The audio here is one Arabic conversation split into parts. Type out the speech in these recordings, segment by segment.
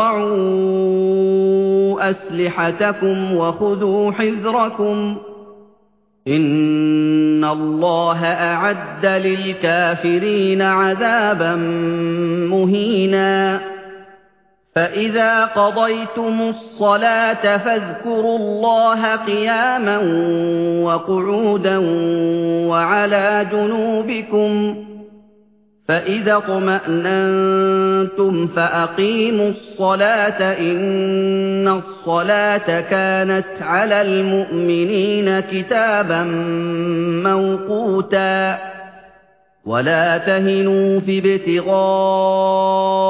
تَضَعُوا أَسْلِحَتَكُمْ وَخُذُوا حِذْرَكُمْ ۗ إِنَّ اللَّهَ أَعَدَّ لِلْكَافِرِينَ عَذَابًا مُّهِينًا فَإِذَا قَضَيْتُمُ الصَّلَاةَ فَاذْكُرُوا اللَّهَ قِيَامًا وَقُعُودًا وَعَلَىٰ جُنُوبِكُمْ ۚ فَإِذَا اطْمَأْنَنتُمْ فَأَقِيمُوا الصَّلَاةَ ۚ إِنَّ الصَّلَاةَ كَانَتْ عَلَى الْمُؤْمِنِينَ كِتَابًا مَّوْقُوتًا وَلَا تَهِنُوا فِي ابْتِغَاءِ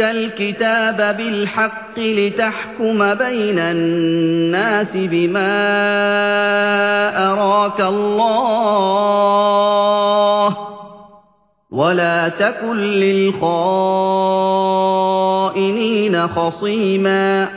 إِلَيْكَ الْكِتَابَ بِالْحَقِّ لِتَحْكُمَ بَيْنَ النَّاسِ بِمَا أَرَاكَ اللَّهُ ۚ وَلَا تَكُن لِّلْخَائِنِينَ خَصِيمًا